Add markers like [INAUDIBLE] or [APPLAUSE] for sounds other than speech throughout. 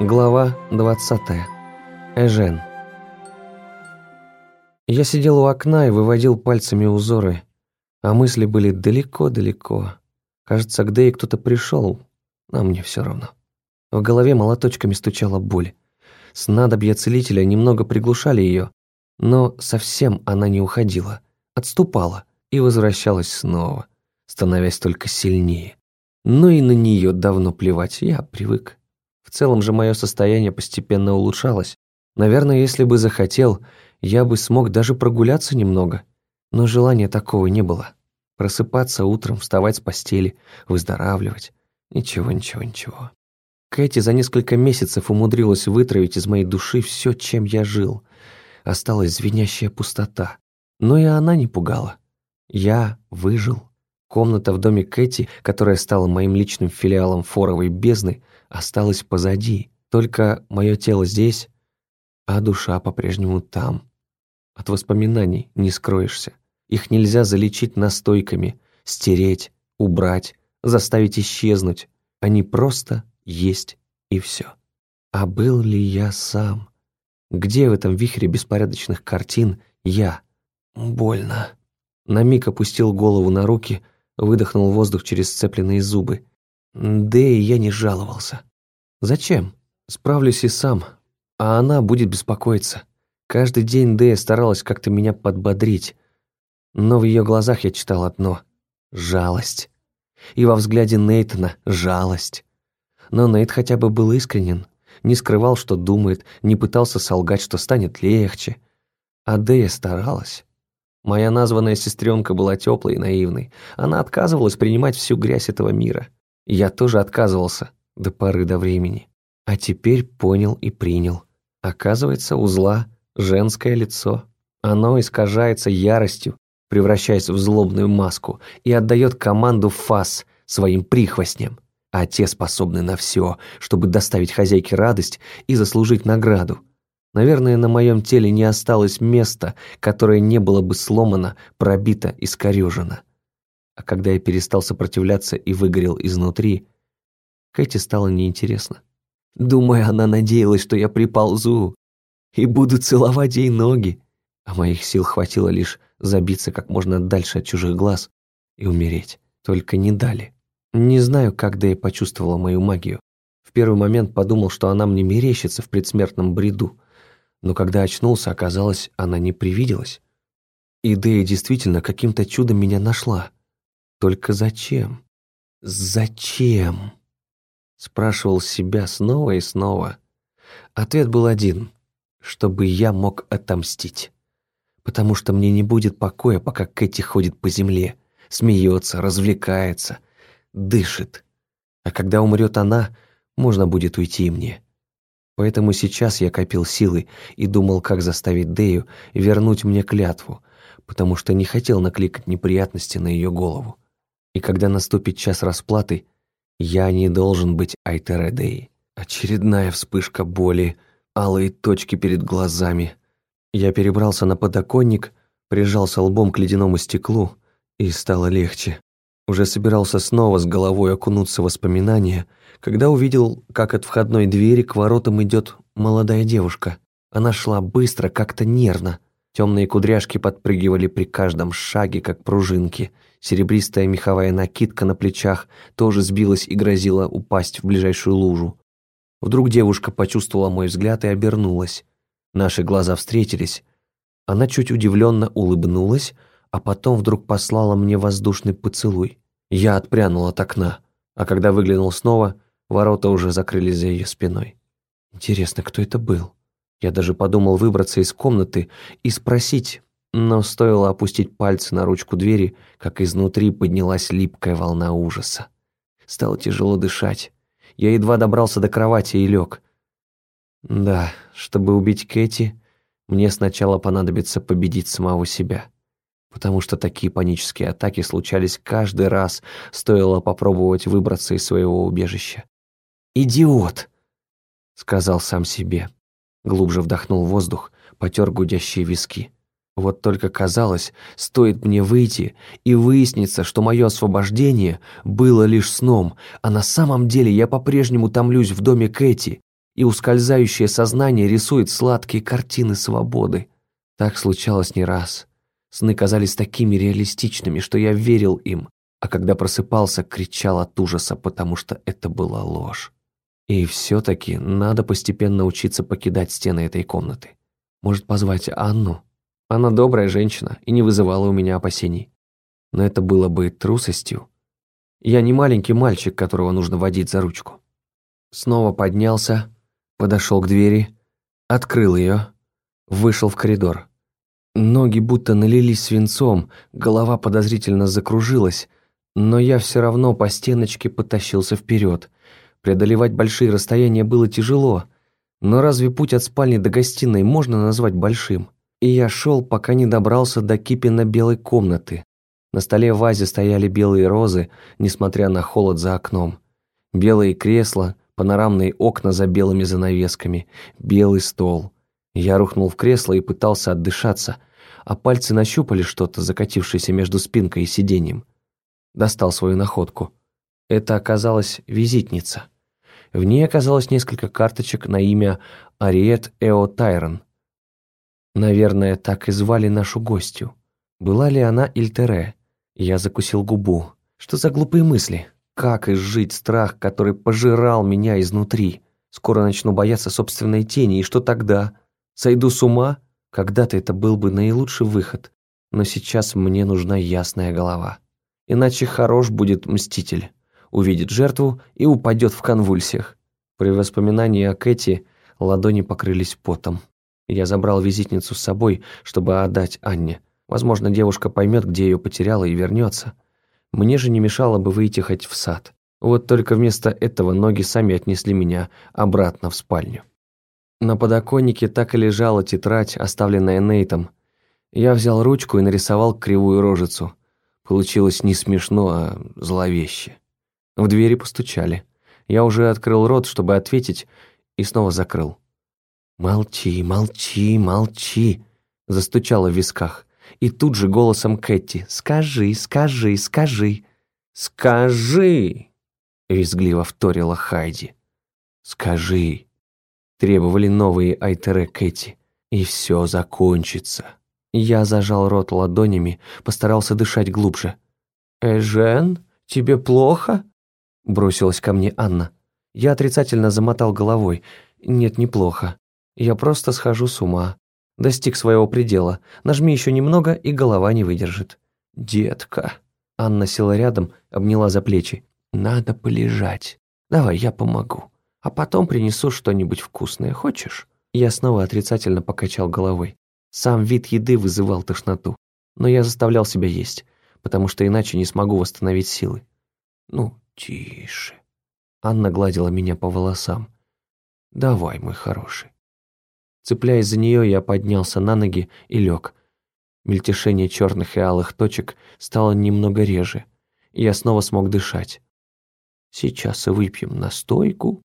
Глава 20. Эжен. Я сидел у окна и выводил пальцами узоры, а мысли были далеко-далеко. Кажется, к Дэй кто-то пришел, а мне все равно. В голове молоточками стучала боль. Снадобья целителя немного приглушали ее, но совсем она не уходила, отступала и возвращалась снова, становясь только сильнее. Но и на нее давно плевать, я привык. В целом же мое состояние постепенно улучшалось. Наверное, если бы захотел, я бы смог даже прогуляться немного. Но желания такого не было. Просыпаться утром, вставать с постели, выздоравливать. Ничего, ничего, ничего. Кэти за несколько месяцев умудрилась вытравить из моей души все, чем я жил. Осталась звенящая пустота. Но и она не пугала. Я выжил. Комната в доме Кэти, которая стала моим личным филиалом форовой бездны, осталась позади. Только мое тело здесь, а душа по-прежнему там. От воспоминаний не скроешься. Их нельзя залечить настойками, стереть, убрать, заставить исчезнуть. Они просто есть и все. А был ли я сам? Где в этом вихре беспорядочных картин я? Больно. На миг опустил голову на руки – Выдохнул воздух через сцепленные зубы. Да и я не жаловался. Зачем? Справлюсь и сам. А она будет беспокоиться. Каждый день Дэя старалась как-то меня подбодрить. Но в ее глазах я читал одно — жалость. И во взгляде Нейтана — жалость. Но Нейт хотя бы был искренен, не скрывал, что думает, не пытался солгать, что станет легче. А Дэя старалась. Моя названная сестренка была теплой и наивной. Она отказывалась принимать всю грязь этого мира. Я тоже отказывался до поры до времени. А теперь понял и принял. Оказывается, у зла женское лицо. Оно искажается яростью, превращаясь в злобную маску, и отдает команду фас своим прихвостням. А те способны на все, чтобы доставить хозяйке радость и заслужить награду. Наверное, на моем теле не осталось места, которое не было бы сломано, пробито, и искорежено. А когда я перестал сопротивляться и выгорел изнутри, Кэти стало неинтересно. Думаю, она надеялась, что я приползу и буду целовать ей ноги. А моих сил хватило лишь забиться как можно дальше от чужих глаз и умереть. Только не дали. Не знаю, когда я почувствовала мою магию. В первый момент подумал, что она мне мерещится в предсмертном бреду но когда очнулся, оказалось, она не привиделась. Идея действительно каким-то чудом меня нашла. Только зачем? Зачем? Спрашивал себя снова и снова. Ответ был один. Чтобы я мог отомстить. Потому что мне не будет покоя, пока Кэти ходит по земле, смеется, развлекается, дышит. А когда умрет она, можно будет уйти и мне. Поэтому сейчас я копил силы и думал, как заставить Дею вернуть мне клятву, потому что не хотел накликать неприятности на ее голову. И когда наступит час расплаты, я не должен быть Айтере Деи. Очередная вспышка боли, алые точки перед глазами. Я перебрался на подоконник, прижался лбом к ледяному стеклу, и стало легче. Уже собирался снова с головой окунуться в воспоминания — когда увидел, как от входной двери к воротам идет молодая девушка. Она шла быстро, как-то нервно. Темные кудряшки подпрыгивали при каждом шаге, как пружинки. Серебристая меховая накидка на плечах тоже сбилась и грозила упасть в ближайшую лужу. Вдруг девушка почувствовала мой взгляд и обернулась. Наши глаза встретились. Она чуть удивленно улыбнулась, а потом вдруг послала мне воздушный поцелуй. Я отпрянул от окна, а когда выглянул снова, Ворота уже закрылись за ее спиной. Интересно, кто это был? Я даже подумал выбраться из комнаты и спросить, но стоило опустить пальцы на ручку двери, как изнутри поднялась липкая волна ужаса. Стало тяжело дышать. Я едва добрался до кровати и лег. Да, чтобы убить Кэти, мне сначала понадобится победить самого себя. Потому что такие панические атаки случались каждый раз, стоило попробовать выбраться из своего убежища. «Идиот!» — сказал сам себе. Глубже вдохнул воздух, потер гудящие виски. Вот только казалось, стоит мне выйти и выяснится, что мое освобождение было лишь сном, а на самом деле я по-прежнему томлюсь в доме Кэти, и ускользающее сознание рисует сладкие картины свободы. Так случалось не раз. Сны казались такими реалистичными, что я верил им, а когда просыпался, кричал от ужаса, потому что это была ложь. И все-таки надо постепенно учиться покидать стены этой комнаты. Может, позвать Анну? Она добрая женщина и не вызывала у меня опасений. Но это было бы трусостью. Я не маленький мальчик, которого нужно водить за ручку. Снова поднялся, подошел к двери, открыл ее, вышел в коридор. Ноги будто налились свинцом, голова подозрительно закружилась, но я все равно по стеночке потащился вперед. Преодолевать большие расстояния было тяжело, но разве путь от спальни до гостиной можно назвать большим? И я шел, пока не добрался до кипина белой комнаты. На столе в вазе стояли белые розы, несмотря на холод за окном. Белые кресла, панорамные окна за белыми занавесками, белый стол. Я рухнул в кресло и пытался отдышаться, а пальцы нащупали что-то, закатившееся между спинкой и сиденьем. Достал свою находку. Это оказалась визитница. В ней оказалось несколько карточек на имя Ариет Эо Тайрон. Наверное, так и звали нашу гостью. Была ли она Ильтере? Я закусил губу. Что за глупые мысли? Как изжить страх, который пожирал меня изнутри? Скоро начну бояться собственной тени, и что тогда? Сойду с ума? Когда-то это был бы наилучший выход, но сейчас мне нужна ясная голова. Иначе хорош будет мститель, увидит жертву и упадет в конвульсиях. При воспоминании о Кэти ладони покрылись потом. Я забрал визитницу с собой, чтобы отдать Анне. Возможно, девушка поймет, где ее потеряла и вернется. Мне же не мешало бы выйти хоть в сад. Вот только вместо этого ноги сами отнесли меня обратно в спальню. На подоконнике так и лежала тетрадь, оставленная Нейтом. Я взял ручку и нарисовал кривую рожицу. Получилось не смешно, а зловеще. В двери постучали. Я уже открыл рот, чтобы ответить, и снова закрыл. «Молчи, молчи, молчи!» Застучало в висках. И тут же голосом Кэти «Скажи, скажи, скажи!» «Скажи!» Визгливо вторила Хайди. «Скажи!» Требовали новые Айтере Кэти. И все закончится. Я зажал рот ладонями, постарался дышать глубже. «Эжен, тебе плохо?» Бросилась ко мне Анна. Я отрицательно замотал головой. «Нет, неплохо. Я просто схожу с ума. Достиг своего предела. Нажми еще немного, и голова не выдержит». «Детка». Анна села рядом, обняла за плечи. «Надо полежать. Давай, я помогу» а потом принесу что-нибудь вкусное, хочешь?» Я снова отрицательно покачал головой. Сам вид еды вызывал тошноту, но я заставлял себя есть, потому что иначе не смогу восстановить силы. «Ну, тише». Анна гладила меня по волосам. «Давай, мой хороший». Цепляясь за нее, я поднялся на ноги и лег. Мельтешение черных и алых точек стало немного реже, и я снова смог дышать. «Сейчас выпьем настойку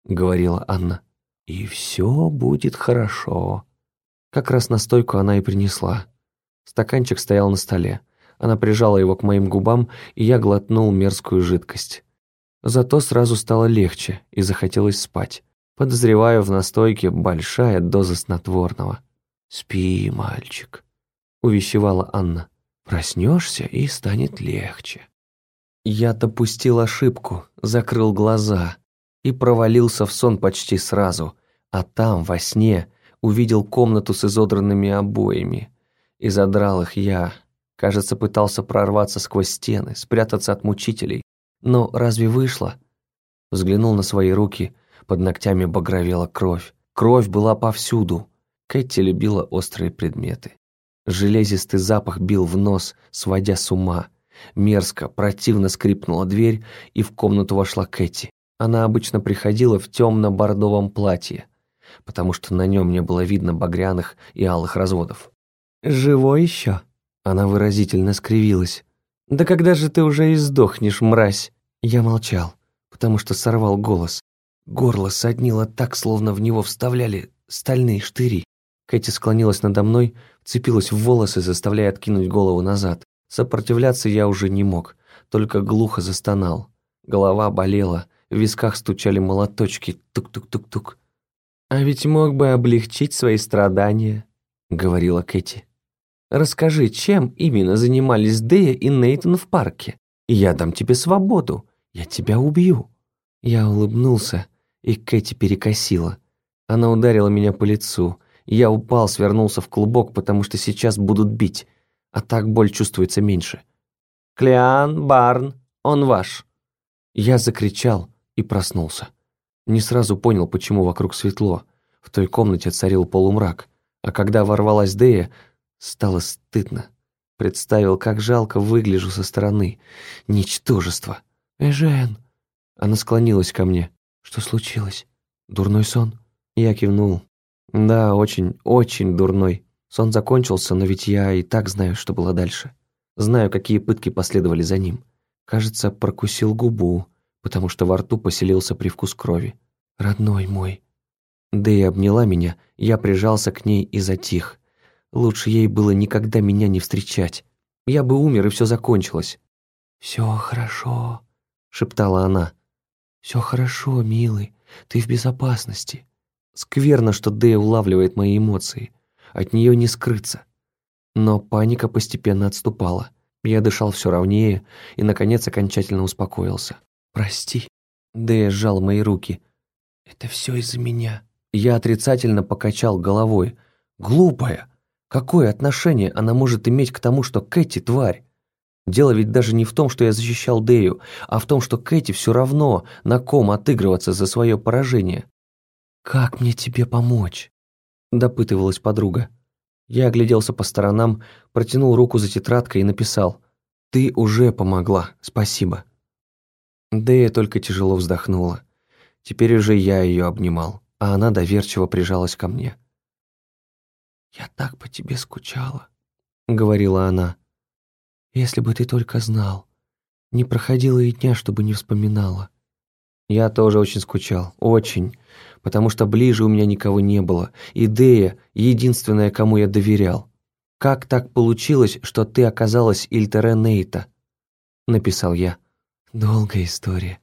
— говорила Анна. «И все будет хорошо». Как раз настойку она и принесла. Стаканчик стоял на столе. Она прижала его к моим губам, и я глотнул мерзкую жидкость. Зато сразу стало легче, и захотелось спать. Подозреваю, в настойке большая доза снотворного. «Спи, мальчик», — увещевала Анна. «Проснешься, и станет легче». Я допустил ошибку, закрыл глаза и провалился в сон почти сразу, а там, во сне, увидел комнату с изодранными обоями. И задрал их я. Кажется, пытался прорваться сквозь стены, спрятаться от мучителей. Но разве вышло? Взглянул на свои руки, под ногтями багровела кровь. Кровь была повсюду. Кэти любила острые предметы. Железистый запах бил в нос, сводя с ума. Мерзко, противно скрипнула дверь, и в комнату вошла Кэти. Она обычно приходила в темно-бордовом платье, потому что на нем не было видно багряных и алых разводов. «Живой еще?» Она выразительно скривилась. «Да когда же ты уже и сдохнешь, мразь?» Я молчал, потому что сорвал голос. Горло соднило так, словно в него вставляли стальные штыри. Кэти склонилась надо мной, вцепилась в волосы, заставляя откинуть голову назад. Сопротивляться я уже не мог, только глухо застонал. Голова болела, В висках стучали молоточки, тук-тук-тук-тук. «А ведь мог бы облегчить свои страдания», — говорила Кэти. «Расскажи, чем именно занимались Дэя и Нейтан в парке? Я дам тебе свободу, я тебя убью». Я улыбнулся, и Кэти перекосила. Она ударила меня по лицу. Я упал, свернулся в клубок, потому что сейчас будут бить, а так боль чувствуется меньше. «Клеан, Барн, он ваш!» Я закричал и проснулся. Не сразу понял, почему вокруг светло. В той комнате царил полумрак. А когда ворвалась Дея, стало стыдно. Представил, как жалко выгляжу со стороны. Ничтожество. «Эжен!» Она склонилась ко мне. «Что случилось? Дурной сон?» Я кивнул. «Да, очень, очень дурной. Сон закончился, но ведь я и так знаю, что было дальше. Знаю, какие пытки последовали за ним. Кажется, прокусил губу, потому что во рту поселился привкус крови. Родной мой». Дэя обняла меня, я прижался к ней и затих. Лучше ей было никогда меня не встречать. Я бы умер, и все закончилось. «Все хорошо», — шептала она. «Все хорошо, милый, ты в безопасности». Скверно, что Дэя улавливает мои эмоции. От нее не скрыться. Но паника постепенно отступала. Я дышал все ровнее и, наконец, окончательно успокоился. «Прости». Дэя сжал мои руки. «Это все из-за меня». Я отрицательно покачал головой. «Глупая! Какое отношение она может иметь к тому, что Кэти тварь? Дело ведь даже не в том, что я защищал Дэю, а в том, что Кэти все равно на ком отыгрываться за свое поражение. «Как мне тебе помочь?» – допытывалась подруга. Я огляделся по сторонам, протянул руку за тетрадкой и написал «Ты уже помогла, спасибо». Дэя только тяжело вздохнула. Теперь уже я ее обнимал, а она доверчиво прижалась ко мне. «Я так по тебе скучала», — говорила она. Если бы ты только знал. Не проходило и дня, чтобы не вспоминала. Я тоже очень скучал, очень, потому что ближе у меня никого не было. И Дея — единственная, кому я доверял. «Как так получилось, что ты оказалась Ильтере Нейта?» — написал я. «Долгая история».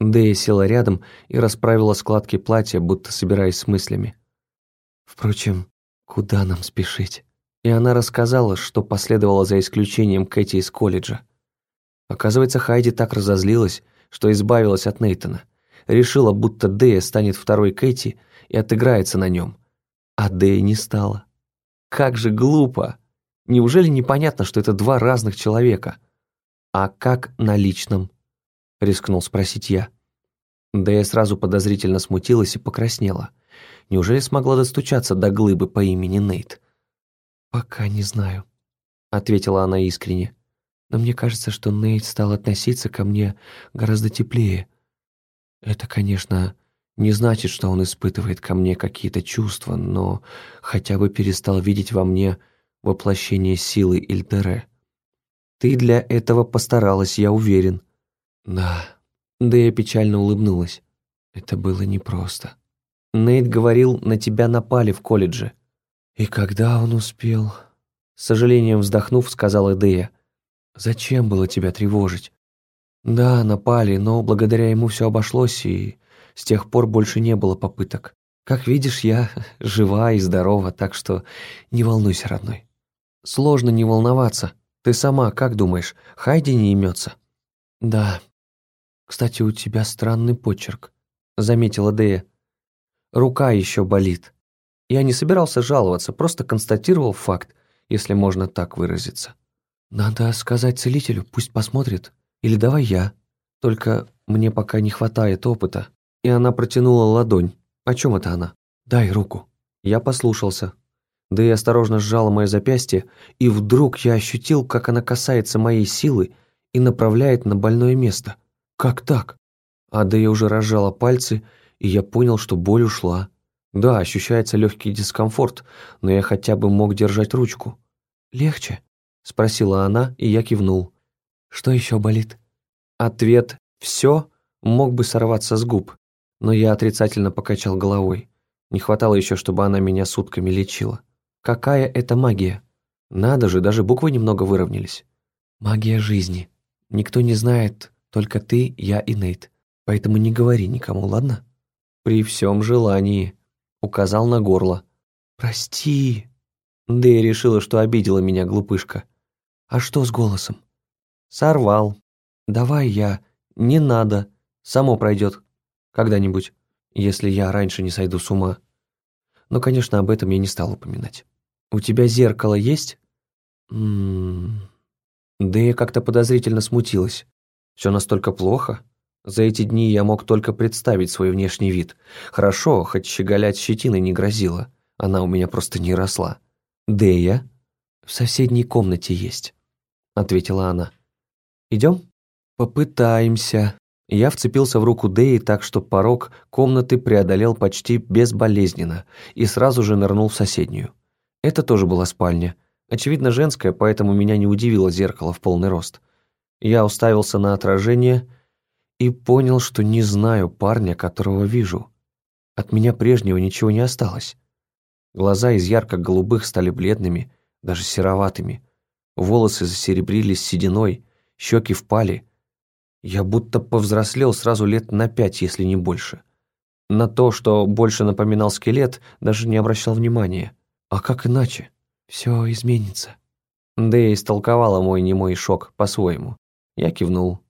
Дея села рядом и расправила складки платья, будто собираясь с мыслями. «Впрочем, куда нам спешить?» и она рассказала, что последовало за исключением Кэти из колледжа. Оказывается, Хайди так разозлилась, что избавилась от Нейтона. Решила, будто Дэя станет второй Кэти и отыграется на нем. А Дэя не стала. Как же глупо! Неужели непонятно, что это два разных человека? А как на личном? Рискнул спросить я. Дэя сразу подозрительно смутилась и покраснела. Неужели смогла достучаться до глыбы по имени Нейт? «Пока не знаю», — ответила она искренне. «Но мне кажется, что Нейт стал относиться ко мне гораздо теплее. Это, конечно, не значит, что он испытывает ко мне какие-то чувства, но хотя бы перестал видеть во мне воплощение силы Ильтере. Ты для этого постаралась, я уверен». «Да». Дэя печально улыбнулась. «Это было непросто». Нейт говорил, на тебя напали в колледже. «И когда он успел?» С сожалением вздохнув, сказала Дея. «Зачем было тебя тревожить?» «Да, напали, но благодаря ему все обошлось, и с тех пор больше не было попыток. Как видишь, я [LAUGHS] жива и здорова, так что не волнуйся, родной». «Сложно не волноваться. Ты сама как думаешь, Хайди не имется?» «Да. Кстати, у тебя странный почерк», — заметила Дея. «Рука еще болит». Я не собирался жаловаться, просто констатировал факт, если можно так выразиться. «Надо сказать целителю, пусть посмотрит. Или давай я. Только мне пока не хватает опыта». И она протянула ладонь. «О чем это она?» «Дай руку». Я послушался. Да и осторожно сжала мое запястье, и вдруг я ощутил, как она касается моей силы и направляет на больное место. Как так? А да я уже разжала пальцы, и я понял, что боль ушла. Да, ощущается легкий дискомфорт, но я хотя бы мог держать ручку. «Легче?» – спросила она, и я кивнул. «Что еще болит?» Ответ «все» мог бы сорваться с губ, но я отрицательно покачал головой. Не хватало еще, чтобы она меня сутками лечила. Какая это магия? Надо же, даже буквы немного выровнялись. Магия жизни. Никто не знает, только ты, я и Нейт. Поэтому не говори никому, ладно? При всем желании. Указал на горло. Прости. Да и решила, что обидела меня глупышка. А что с голосом? Сорвал. Давай я. Не надо. Само пройдет. Когда-нибудь. Если я раньше не сойду с ума. Но, конечно, об этом я не стал упоминать. У тебя зеркало есть? Ммм... Да я как-то подозрительно смутилась. Все настолько плохо? За эти дни я мог только представить свой внешний вид. Хорошо, хоть щеголять щетиной не грозило. Она у меня просто не росла. «Дея?» «В соседней комнате есть», — ответила она. «Идем?» «Попытаемся». Я вцепился в руку Деи так, что порог комнаты преодолел почти безболезненно и сразу же нырнул в соседнюю. Это тоже была спальня. Очевидно, женская, поэтому меня не удивило зеркало в полный рост. Я уставился на отражение и понял, что не знаю парня, которого вижу. От меня прежнего ничего не осталось. Глаза из ярко-голубых стали бледными, даже сероватыми. Волосы засеребрились сединой, щеки впали. Я будто повзрослел сразу лет на пять, если не больше. На то, что больше напоминал скелет, даже не обращал внимания. А как иначе? Все изменится. Дэя истолковала мой немой шок по-своему. Я кивнул.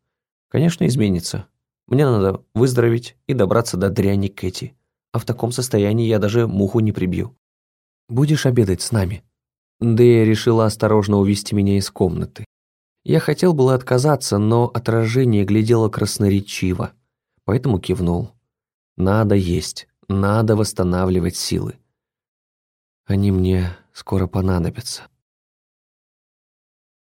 Конечно, изменится. Мне надо выздороветь и добраться до дряни Кэти. А в таком состоянии я даже муху не прибью. Будешь обедать с нами? Дэя решила осторожно увести меня из комнаты. Я хотел было отказаться, но отражение глядело красноречиво, поэтому кивнул. Надо есть, надо восстанавливать силы. Они мне скоро понадобятся.